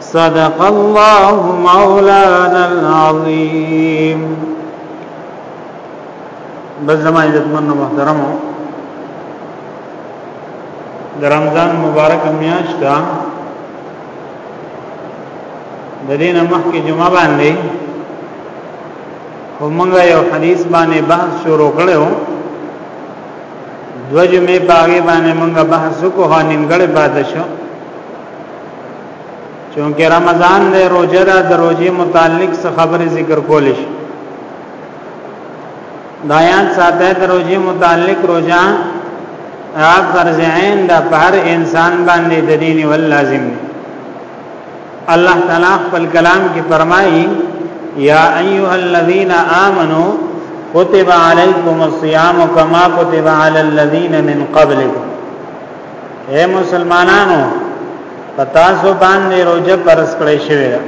صدق الله مولانا العظیم بس زما عزتمن محترم د رمضان مبارک میاشت ده د دینه مخکې جمعه باندې همغه یو حدیث باندې بحث شروع کړو دو جمعې باغې باندې موږ بحث وکړو نیمګړې پاتې شو چونکه رمضان دی روزه ده د روزي متعلق څه خبرې ذکر کول شي دایان ساته د روزي متعلق روزه هغه فرض عین ده په هر انسان باندې د دین ول لازم دی الله تعالی خپل کلام کې فرمایي یا ایها الذین آمنو کتب علیکم الصیام کما کتب علی الذین من قبلکم اے مسلمانانو پتا سو باندې روزه پرس کړی شوی دا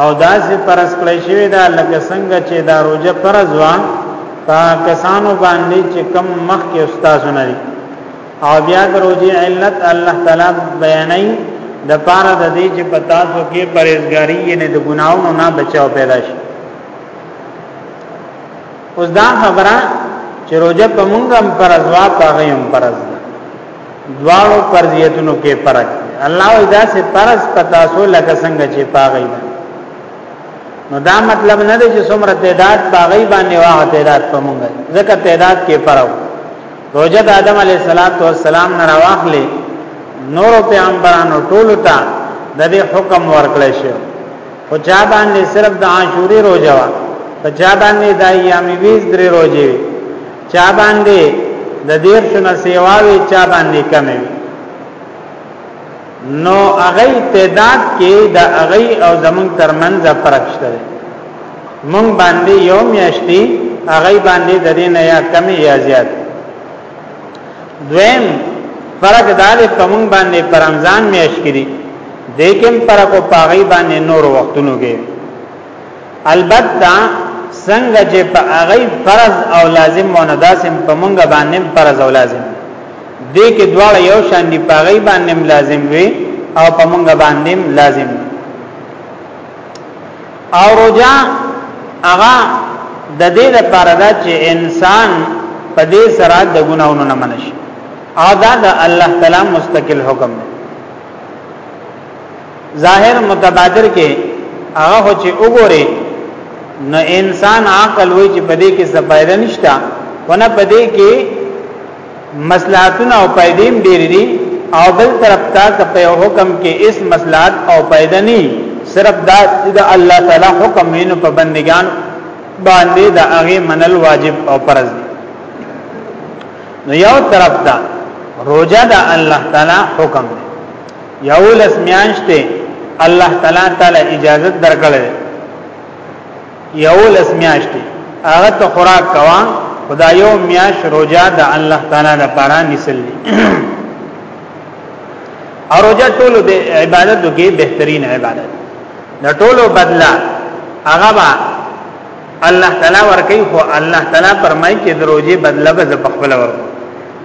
او داسې پرس کړی شوی دا لکه څنګه چې دا روزه فرض وا په کسانو باندې چې کم مخ کې استاد نه دي او بیا د روزي علت الله تعالی بیانای د پاره د دې چې پتا سو کې پرهیزګاری یې نه د ګناونو نه بچاو پیدا شي اوس دا خبره چې روزه په مونږ هم فرض وا په غیم فرض دواړو فرضیتونو کې فرق الله اذا سے فرض پتا سو لکه څنګه چې پاغی دا نو دا مطلب نه دی چې څومره تعداد پاغی باندې واه تعداد په مونږ ځکه تعداد کې فرق روزه د آدم علی السلام نه راوخلې نور پیغمبرانو ټولو ته د دې حکم ورکړل شوی او چا باندې صرف د عاشوري روزه وا په چا باندې د ایام بیز درې روزه وي چا باندې د دیر شنه سیوا وي چا باندې کمې وي نو هغه تعداد کې د هغه او زمون ترمنځ فرق شته مونږ باندې یو میاشتي هغه باندې د دې نه یا کم یا زیات دویم فرق دا دی په مونږ باندې پر رمضان میاش کړي دیکم پر کو پاغي باندې نور وختونو کې البته څنګه چې په هغه فرض او لازم مونږداسم په مونږ باندې فرض او لازم دې کې دواړه یو شان دي په هغه باندې لازم وي او په مونږ باندې لازم وي او روجا هغه د دې لپاره دا چې انسان په دې سره د ګناونو نه منش او دا د الله تعالی مستقل حکم دی ظاهر متبادر کې هغه چې وګوره نو انسان عقل وای چې په دې کې څه فائدہ نشته ونه په دې کې مصلحتونه او فائدې ډېر دي او بل طرف ته که په حکم کې اس مصلحت او فائدہ نه صرف دا د الله تعالی حکم وینو په بندگان باندې دا هغه منل واجب او فرض دي نو یو طرف ته روزه د الله تعالی حکم دی یو لسمیانشته الله تعالی تعالی اجازه درکړل یو لس میاشتې هغه ته خوراک کوا خدا یو میاش روزه د الله تعالی لپاره نسل دي او روزه ټول د عبادت کې بهترین عبادت د ټولو بدلا هغه با الله تعالی ورکی خو الله تعالی فرمایي چې د روزه بدلا به په خپل ورکو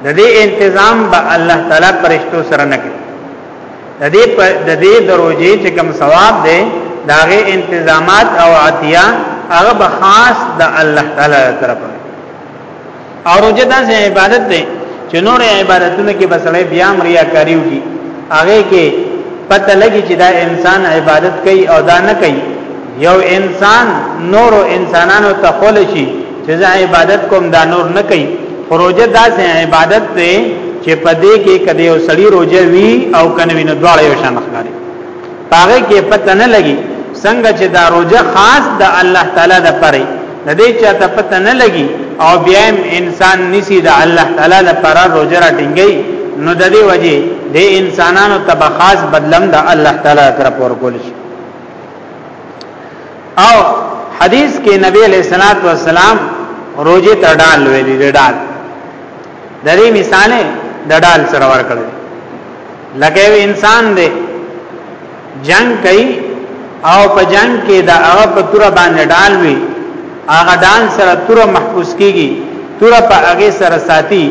د دې انتظام به الله تعالی پرشتو سره نه کوي د دې د دې دروجه چې کوم ثواب دی داغه انتظامات او عطیه هغه به خاص د الله تعالی طرفه او روزه د عبادت دی چې نور عبادتونه کې بسړې بیا مریاکاریو کی هغه کې پته لګي چې دا انسان عبادت کوي او دا نه کوي یو انسان نورو انسانانو ته خول شي چې زه عبادت کوم دا نور نه کوي روزه داسې عبادت دی چې په دې کې کدی او سړی روزه وی او کنه وینې دواړه یو شان ښکاري هغه کې پته نه لګي څنګه چې دا روزه خاص د الله تعالی د پري د دې چې ته پته نه لګي او بیا انسان نسی د الله تعالی د پر روزه راټینګي نو د دې وجه د انسانانو تبخاص بدلم د الله تعالی طرف ورکول شي او حدیث کې نبی علیہ الصلوۃ والسلام روزه ته ډال ویلي دی ډال د دې مثال د ډال سره ورکړل لکه انسان دی جنگ کوي او په جنگ کې د هغه په تور باندې ډال وی هغه ډال سره تور محفوظ کیږي تور په هغه سره ساتي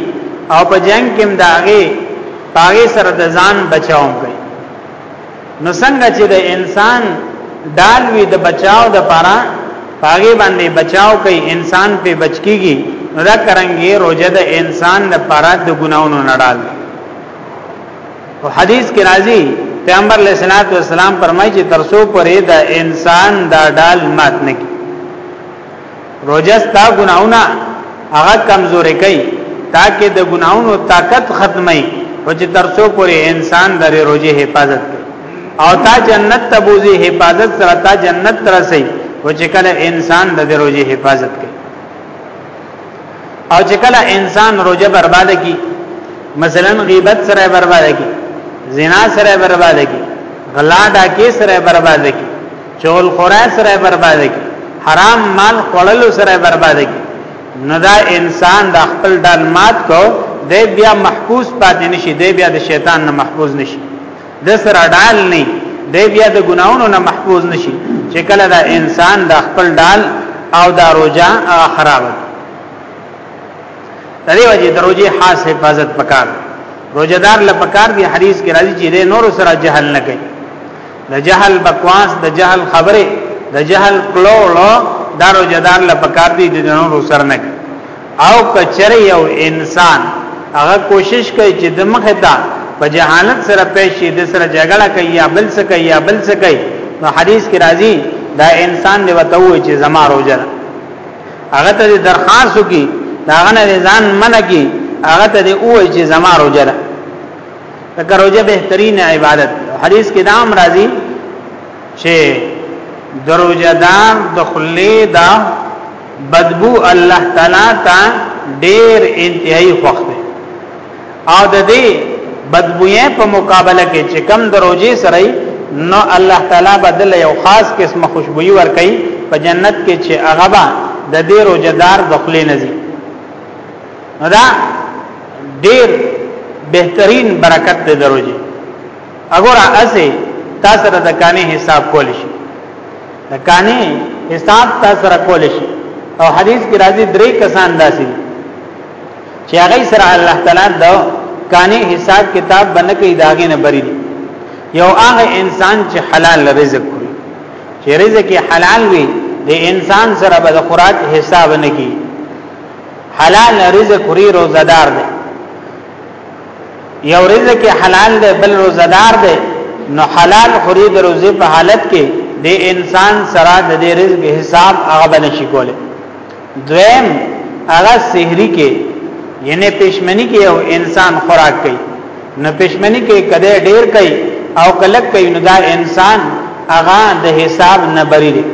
او په جنگ کې هم د هغه پاګه سره د ځان بچاوم کوي نو څنګه چې د انسان ډال وی د بچاو د پاره پاغي باندې بچاو کوي انسان په بچکیږي نو دا کرانګي روزه د انسان د پاره د ګناونو نه ډال او حدیث کې راځي پیغمبر علیہ الصلوۃ والسلام فرمایي چې ترسو پرې د انسان دا ډال مات نه کی روزه ستا ګناونه هغه کمزوري کوي تاکي د ګناونو طاقت ختمي او چې ترڅو پورې انسان د روزه حفاظت کوي او تا جنت ته بوزي حفاظت سره تا جنت ترسي او چې کله انسان د روزه حفاظت کوي او چې کله انسان روزه برباد کی مثلا غیبت سره برباد کی زنا سره برباد کی غلا ډاکې سره برباد کی چول خورا سره برباد کی حرام مال خړلو سره برباد کی نو دا انسان د خپل ډال مات کو دی بیا محفوظ پاتې نشي دی بیا د شیطان نه محفوظ نشي د سره ډال نه دی بیا د ګناونو نه محفوظ نشي چې کله دا انسان د خپل ډال او دا روجا خراب د دې وجه د روجي خاص حفاظت پکار روزدار لپاره دی حدیث کې راځي چې نور سره جهل نه کوي د جهل بکواس د جهل خبره د جهل کلوړو دارو جدار لپکار دي د نورو سره نه او کچره یو انسان هغه کوشش کوي چې د مخه ته په جهالت سره پیش شي د سره جګړه کوي یا بل څه کوي یا بل څه کوي نو حدیث کې راځي دا انسان دی وته وي چې زما روزه ده هغه ته درخواست وکي دا غنه ځان منګي هغه ته وي چې زما روزه ده تک روزه بهترین عبادت حدیث کې دام راځي چې دروزه دار دخلې دا بدبو الله تعالی ته ډېر انتهایی خوښ دی او د دې بدبوې په مقابله کې چې کم دروځي سره نو الله تعالی بدل یو خاص قسمه خوشبوئی ورکړي په جنت کې چې هغه به د دې روزدار دخلې نزي نو دا ډیر بهترین برکت دی دروځي اگر اسه تاسو سره د کانه حساب کول شي د کانه حساب تاسو سره کول شي او حدیث کې راځي درې کسان داسي چې هغه سره الله تعالی د کانه حساب کتاب بنکې داګه نه بری یو هغه انسان چې حلال رزق خوري چې رزق حلال وي د انسان سره به د خوراک حساب نه کوي حلال رزق خوري روزه دار دی یو رزق حلال دی بل روزه دار دی نو حلال خوري د روزه په حالت کې د انسان سره د دې رزق حساب هغه بنشي کوله دویم هغه سحری کې یعنی پښمنی کې یو انسان خوراک کوي نو پښمنی کې کده ډیر کوي او کلک کوي نو دا انسان هغه د حساب نه بری دی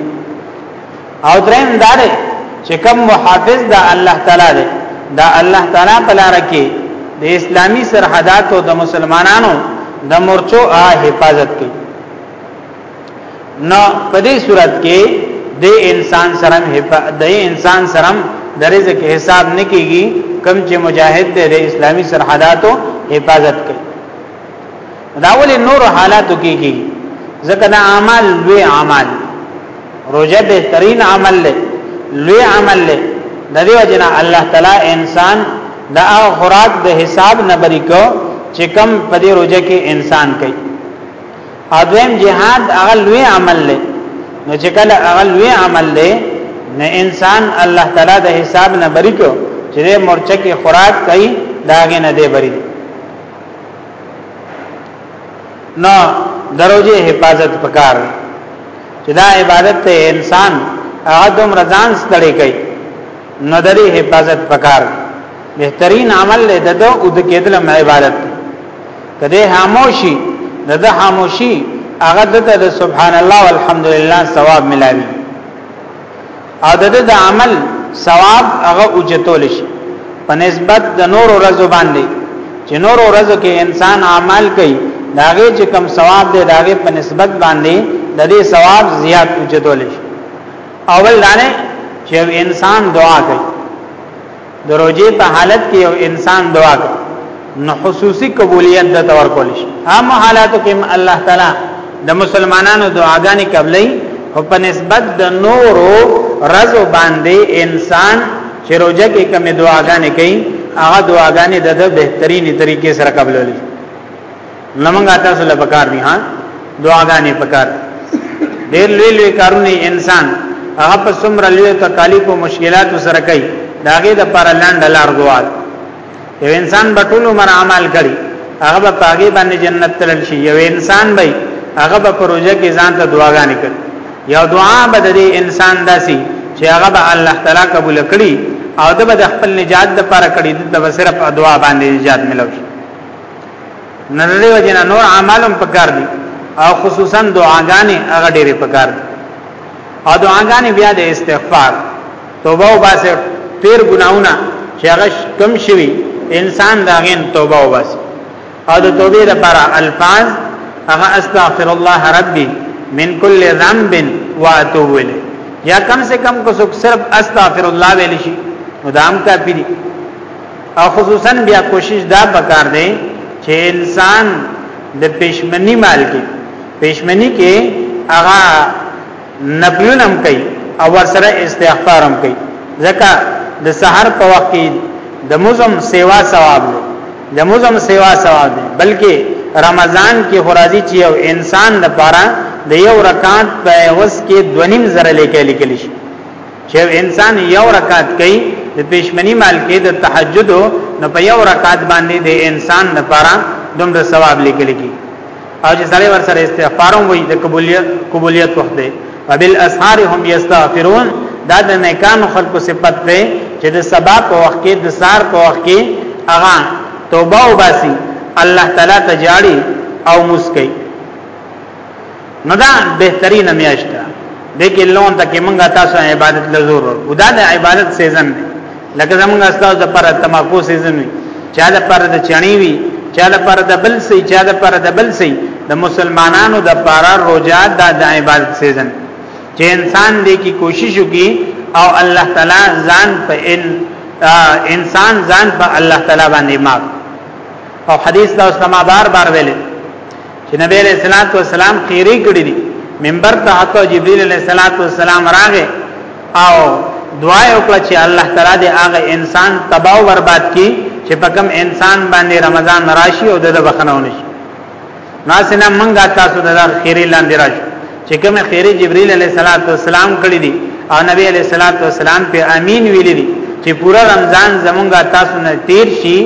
او دریم دا دی چې کوم محافظ دا الله تعالی دی دا الله تعالی په لار کې د اسلامی سرحداتو د مسلمانانو د مرچو ا حفاظت کوي نو په دې صورت کې د انسان سره د انسان سره د رزق حساب نکېږي کم چې مجاهد د اسلامی سرحداتو حفاظت کوي داول نور حالاتو کې کې ځکه دا اعمال لوی اعمال روزه بهترین عمل له لوی عمل له د دې وجنا الله تعالی انسان دا خوراک د حساب نه بری کو چې کم په دې روزه کې انسان کوي اذن جهاد هغه لوی عمل له نو چې کله هغه لوی عمل له نه انسان الله تعالی د حساب نه بری کو چې مورچه کې خوراک کوي داګه نه دی بری نو دروځي حفاظت پکار چې دا عبادت ته انسان هغه دوم رضان ستړي کوي نو د دې حفاظت پکار بهترین عمل له دغه او د کېدل عبادت کده خاموشي دغه خاموشي هغه د سبحان الله والحمدلله ثواب ملایوي او د د عمل ثواب هغه اوچتول شي په نسبت د نور ورځو باندې چې نور ورځو کې انسان اعمال کوي داغه چې کم ثواب دی داغه په نسبت باندې د دې ثواب زیات اوچتول شي اول دانه چې انسان دعا کوي د روزي په حالت کې یو انسان دعا کوي نو خصوصي قبولیت د تور کول شي هم حالاتو کې الله تعالی د مسلمانانو دعاګانې قبلې او په نسبت د نورو رزو باندې انسان چې روزه کې کوم دعاګانې کوي هغه دعاګانې د بهترینې طریقې سره قبلولې نمنګا تاسو له پکار دي ها دعاګانې پکار ډېر لوی لوی کارونه انسان هغه په څومره لوی تکالیف او مشکلاتو سره کوي داګه د پر لاند لار دعا یو انسان په ټول عمر عمل کوي هغه په پاګې باندې جنت تلل شي یو انسان به هغه په پروژه کې ځان ته دعاګانې کوي یو دعا به د انسان داسي چې هغه به الله تعالی قبول کړي او د خپل نجات لپاره کړي د صرف دعا باندې نجات ملوي نه د دې وجنه نور اعمالم پکار دي او خصوصا دعاګانې هغه ډېرې پکار دي او دعاګانې بیا د استغفار توبه او باسه تیر ګناونه چې هغه کم شوي انسان دا غین توبه او باسه او د توبې لپاره الفاظ هغه استغفر الله ربي من كل ذنب واتوب الیه یا کم سے کم کو صرف استغفر الله ویل شي مدام کا پیری او خصوصا بیا کوشش دا پکار دی چې انسان د پښمنی مال کې پښمنی کې هغه نبلون هم کوي او ورسره استغفار هم کوي ځکه د سحر په وخت کې د مزم سیوا ثواب دی د مزم سیوا ثواب دی بلکې رمضان کې خورازي چې یو انسان د پاره د یو رکعت په وس کې دونیم زره لیکل کېږي چې انسان یو رکعت کوي د پښمنی مال کې د تهجد نو په یو رکعت باندې د انسان لپاره دومره ثواب لیکل کی او چې سړی ور سره استغفار وي د قبولیت قبولیت وخت دی وبال اسحار هم یستغفرون دا د نیکان خلق صفت دی چې د سبا په وخت کې د سار په وخت کې اغا توبه وباسي الله تعالی ته جاړي او مسکي نو دا بهترینه میاشت ده دغه لون ته کې مونږه تاسو عبادت لزور ورکو دا د عبادت سیزن دی لکه زمونږ استاد د پر تماکو سیزن وي چا د پر د چڼی وي چا د پر د بل سي چا د پر د بل سي د مسلمانانو د پارا روزه دا د عبادت سیزن چې انسان دې کی کوشش وکي او الله تعالی ځان په ان انسان ځان په الله تعالی باندې ماف او حدیث دا اوس ما بار بار ویلې چې نبی علیہ الصلوۃ والسلام خیری کړی دي منبر ته حتی جبرئیل علیہ الصلوۃ والسلام راغې او دعا وکړه چې الله تعالی دې هغه انسان تباہ او برباد کړي چې په کوم انسان باندې رمضان راشي او د بخنه ونشي ناسنه منګه تاسو د خیری لاندې راشي چې کوم خیره جبرئیل علیه السلام کړی دی او نبی علیه السلام په امین ویل دي چې پورا رمضان زمونږه تاسو نه تیر شي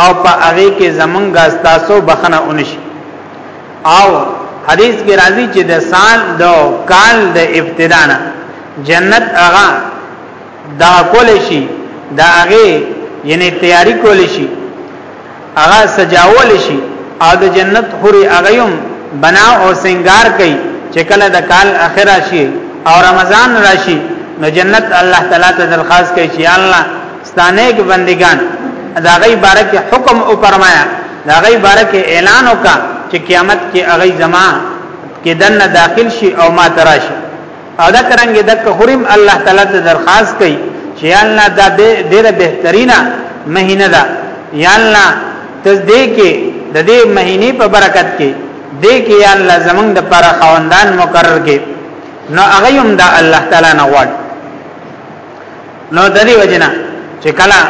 او په هغه کې زمونږه تاسو بخنه ونشي او حدیث کې راځي چې د سال د کال د ابتدا نه جنت هغه دا کول شي دا هغه یعنی تیاری کول شي هغه سجاول شي او د جنت حوري اغيوم بنا او سنگار کوي چې کله د کال اخر راشي او رمضان راشي نو جنت الله تعالی ته درخواست کوي چې الله ستانیک بندگان دا غي بارک حکم او فرمایا دا غي بارک اعلان وکا چې قیامت کې اغي زما کې دنه داخل شي او ما تراشي او دا کرانګه د کوریم الله تعالی ته درخواست کوي چې الله دا ډیره بهترینه مهینه ده یا الله ته دې کې د دې مهینه په برکت کې دې کې یا الله زمونږ د پر خوندان مقرر کې نو هغه هم دا الله تعالی نه غواړي نو د دې وجنه چې کله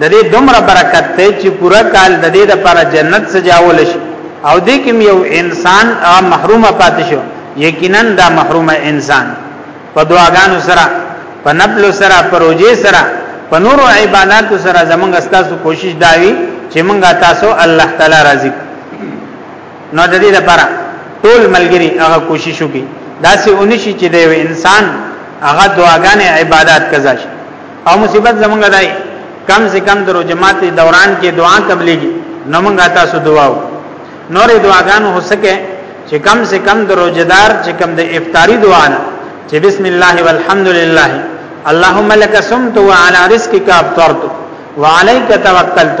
د دې دومره برکت ته چې پورا کال د دې لپاره جنت سجاول شي او دې کې یو انسان محروم پاتې شو یقینا دا محروم انسان په دعاګانو سره په نبل سره په روزي سره په نور عبادت سره زمونږ استاسو کوشش داوي چې مونږه تاسو الله تعالی راضي نو د دې لپاره ټول ملګری هغه کوشش وکړي دا سه اونشي چې د یو انسان هغه دعاګانې عبادت کزا شي او مصیبت زمونږ دای کم سے کم درو جماعت دوران کې دعا قبليږي نو موږ تاسو دعا وکړو نورې دعاګانو هوسکه چې کم سے کم درو جدار چې کم د افطاری دعا نه چې بسم الله والحمد لله اللهم لك صمت وعلى رزقك افطرت وعليك توكلت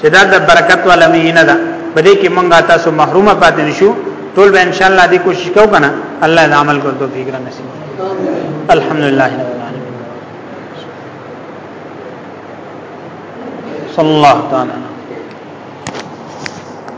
چې دا د برکت والا مهینه ده په دې کې مونږه تاسو محروم پاتې نشو ټول به ان شاء الله دې کوشش کو کنه الله دې عمل کول توفیق را نصیب الحمدلله رب العالمین صلی الله تعالی